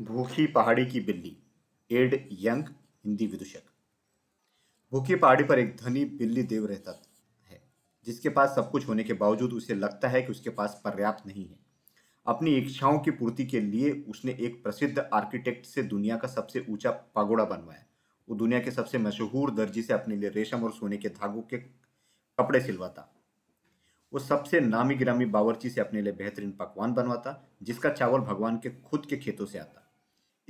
भूखी पहाड़ी की बिल्ली, एड यंग, हिंदी विदूषक। भूखी पहाड़ी पर एक धनी बिल्ली देव रहता है, जिसके पास सब कुछ होने के बावजूद उसे लगता है कि उसके पास पर्याप्त नहीं है। अपनी इच्छाओं की पूर्ति के लिए उसने एक प्रसिद्ध आर्किटेक्ट से दुनिया का सबसे ऊँचा पागोड़ा बनवाया। वो दुनिया के सबसे मशहूर दर्जी से अपने लिए रेशम और सोने के धागों के कपड़े सिलवाता। वो सबसे नामी गिरामी बावर्ची से अपने लिए बेहतरीन पकवान बनवाता, जिसका चावल भगवान के खुद के खेतों से आता।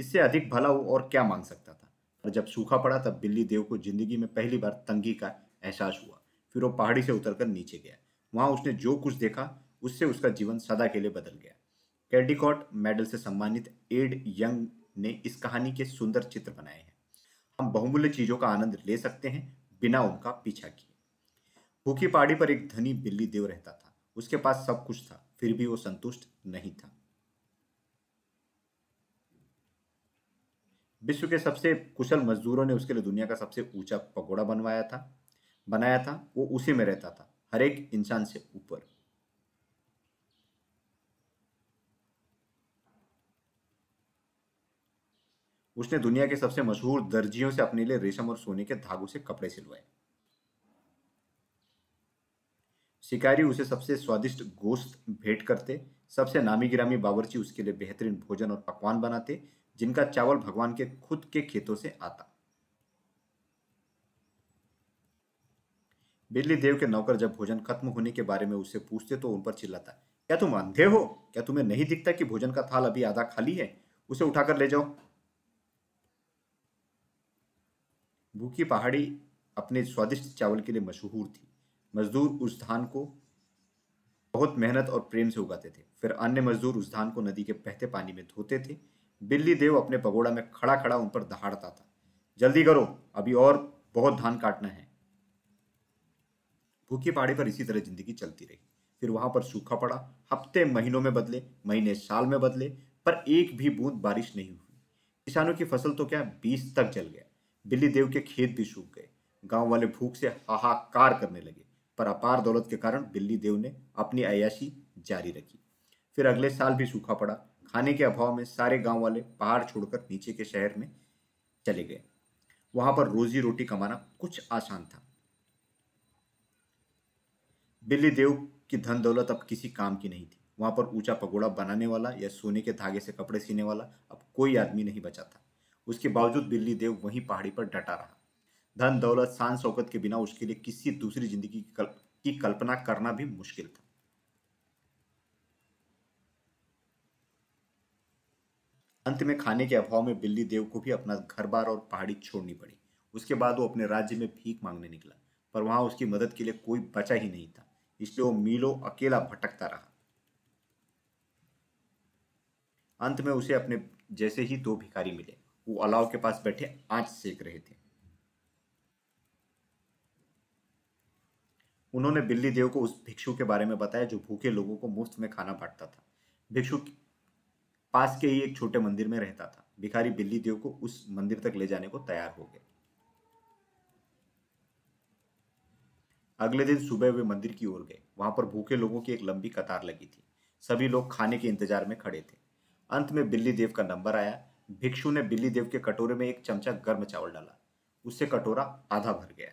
इससे अधिक भला वो और क्या मांग सकता था? और जब सूखा पड़ा तब बिल्ली देव को ज़िंदगी में पहली बार तंगी का एहसास हुआ। फिर वो पहाड़ी से उतरकर नीचे गया। वहाँ उसने जो कुछ देखा, उससे उसका जीवन सदा के लिए बदल गया। कैडिकॉट मेडल से सम्मानित एड यंग ने इस कहानी के सुंदर चित्र बनाए हैं। हम बहुमूल्य चीज़ों का आनंद ले सकते हैं बिना उनका पीछा किए। भूखी पहाड़ी पर एक धनी बिल्ली देव रहता था। उसके पास सब कुछ था, फिर भी वो संतुष्ट नहीं था। विश्व के सबसे कुशल मजदूरों ने उसके लिए दुनिया का सबसे ऊँचा पगोड़ा बनवाया था, बनाया था, वो उसी में रहता था, हर एक इंसान से ऊपर। उसने दुनिया के सबसे मशहूर दर्जियों से अपने लिए रेशम और सोने के धागों से कपड़े सिलवाए। शिकारी उसे सबसे स्वादिष्ट गोश्त भेंट करते, सबसे नामी गिरामी बावर्ची उसके लिए बेहतरीन भोजन और पकवान बनाते जिनका चावल भगवान के खुद के खेतों से आता। बिल्ली देव के नौकर जब भोजन खत्म होने के बारे में उससे पूछते तो उन पर चिल्लाता, क्या तुम अंधे हो? क्या तुम्हें नहीं दिखता कि भोजन का थाल अभी आधा खाली है? उसे उठाकर ले जाओ। भूखी पहाड़ी अपने स्वादिष्ट चावल के लिए मशहूर थी। मजदूर उस धान को बहुत मेहनत और प्रेम से उगाते थे। फिर अन्य मजदूर उस धान को नदी के बहते पानी में धोते थे। बिल्ली देव अपने पगोड़ा में खड़ा खड़ा उन पर दहाड़ता था। जल्दी करो, अभी और बहुत धान काटना है। भूखी पहाड़ी पर इसी तरह ज़िंदगी चलती रही। फिर वहाँ पर सूखा पड़ा, हफ़्ते महीनों में बदले, महीने साल में बदले, पर एक भी बूंद बारिश नहीं हुई। किसानों की फ़सल तो क्या बीस तक जल गया। बिल्ली देव के खेत भी सूख गए। गाँव वाले भूख से हाहाकार करने लगे। पर अपार दौलत के कारण बिल्ली देव ने अपनी अयाशी जारी रखी। फिर अगले साल भी सूखा पड़ा। खाने के अभाव में सारे गाँव वाले पहाड़ छोड़कर नीचे के शहर में चले गए। वहाँ पर रोजी रोटी कमाना कुछ आसान था। बिल्ली देव की धन दौलत अब किसी काम की नहीं थी। वहाँ पर ऊँचा पगोड़ा बनाने वाला या सोने के धागे से कपड़े सीने वाला अब कोई आदमी नहीं बचा था। उसके बावजूद बिल्ली देव वहीं पहाड़ी पर डटा रहा। धन दौलत शान शौकत के बिना उसके लिए किसी दूसरी ज़िंदगी की कल्पना करना भी मुश्किल था। अंत में खाने के अभाव में बिल्ली देव को भी अपना घर बार और पहाड़ी छोड़नी पड़ी। उसके बाद वो अपने राज्य में भीख मांगने निकला, पर वहाँ उसकी मदद के लिए कोई बचा ही नहीं था, इसलिए वो मीलों अकेला भटकता रहा। अंत में उसे अपने जैसे ही दो भिखारी मिले। वो अलाव के पास बैठे आँच सेक रहे थे। उन्होंने बिल्ली देव को उस भिक्षु के बारे में बताया जो भूखे लोगों को मुफ़्त में खाना बांटता था। भिक्षु पास के ही एक छोटे मंदिर में रहता था। भिखारी बिल्ली देव को उस मंदिर तक ले जाने को तैयार हो गए। अगले दिन सुबह वे मंदिर की ओर गए। वहाँ पर भूखे लोगों की एक लंबी कतार लगी थी। सभी लोग खाने के इंतज़ार में खड़े थे। अंत में बिल्ली देव का नंबर आया। भिक्षु ने बिल्ली देव के कटोरे में एक चमचा गर्म चावल डाला। उससे कटोरा आधा भर गया।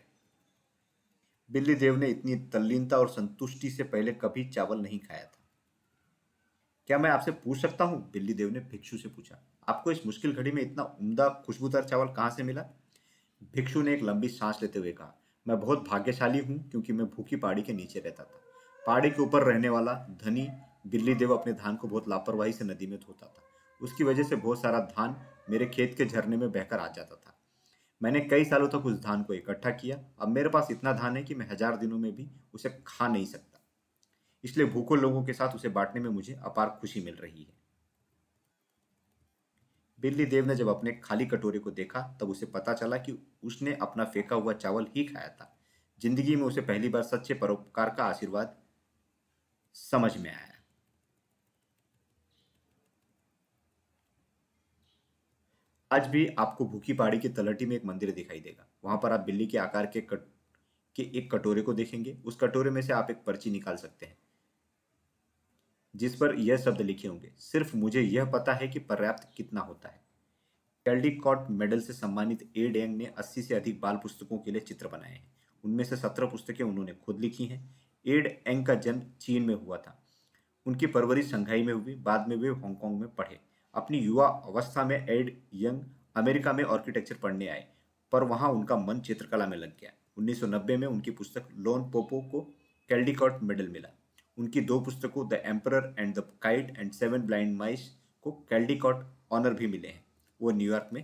बिल्ली देव ने इतनी तल्लीनता और संतुष्टि से पहले कभी चावल नहीं खाया था। क्या मैं आपसे पूछ सकता हूँ? बिल्ली देव ने भिक्षु से पूछा। आपको इस मुश्किल घड़ी में इतना उम्दा खुशबूदार चावल कहाँ से मिला? भिक्षु ने एक लंबी सांस लेते हुए कहा, मैं बहुत भाग्यशाली हूँ क्योंकि मैं भूखी पहाड़ी के नीचे रहता था। पहाड़ी के ऊपर रहने वाला धनी बिल्ली देव अपने धान को बहुत लापरवाही से नदी में धोता था। उसकी वजह से बहुत सारा धान मेरे खेत के झरने में बहकर आ जाता था। मैंने कई सालों तक उस धान को इकट्ठा किया। अब मेरे पास इतना धान है कि मैं हज़ार दिनों में भी उसे खा नहीं सकता। इसलिए भूखो लोगों के साथ उसे बांटने में मुझे अपार खुशी मिल रही है। बिल्ली देव ने जब अपने खाली कटोरे को देखा, तब उसे पता चला कि उसने अपना फेंका हुआ चावल ही खाया था। ज़िंदगी में उसे पहली बार सच्चे परोपकार का आशीर्वाद समझ में आया। आज भी आपको भूखी पहाड़ी की तलहटी में एक मंदिर दिखाई देगा। वहाँ पर आप बिल्ली के आकार के कट के एक कटोरे को देखेंगे। उस कटोरे में से आप एक पर्ची निकाल सकते हैं। जिस पर यह शब्द लिखे होंगे। सिर्फ़ मुझे यह पता है कि पर्याप्त कितना होता है। कैल्डिकॉट मेडल से सम्मानित ए डेंग ने 80 से अधिक बाल पुस्तकों के लिए चित्र बनाए हैं। उनमें से 17 पुस्तकें उन्होंने खुद लिखी हैं। एड एंग का जन्म चीन में हुआ था। उनकी परवरिश शंघाई में हुई, बाद में वे हांगकांग में पढ़े। अपनी युवा अवस्था में एड यंग अमेरिका में आर्किटेक्चर पढ़ने आए, पर वहाँ उनका मन चित्रकला में लग गया। 1990 में उनकी पुस्तक लोन पोपो को कैल्डिकॉट मेडल मिला। उनकी दो पुस्तकों the emperor and the kite and seven blind mice को कैल्डिकॉट ऑनर भी मिले हैं। वो न्यूयॉर्क में